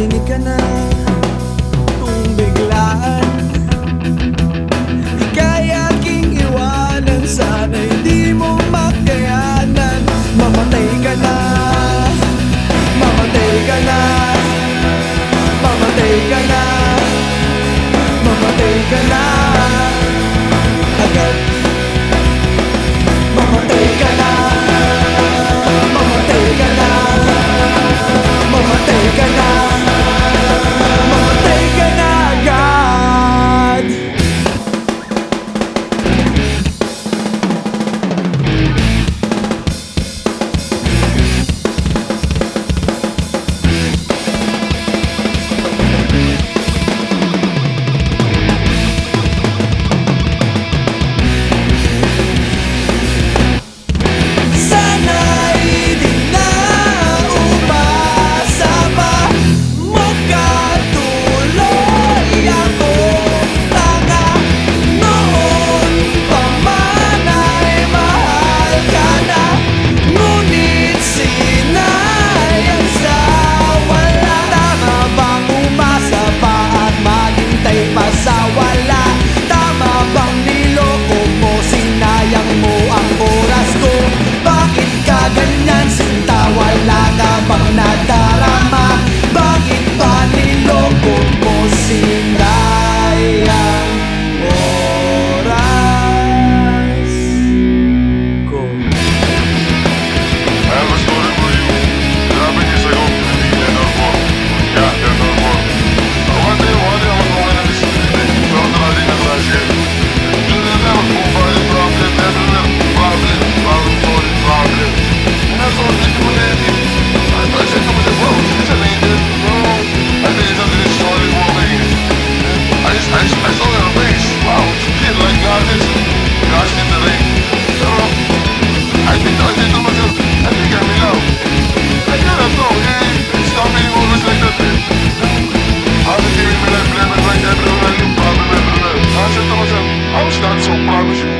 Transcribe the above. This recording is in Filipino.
Marinig ka na. I was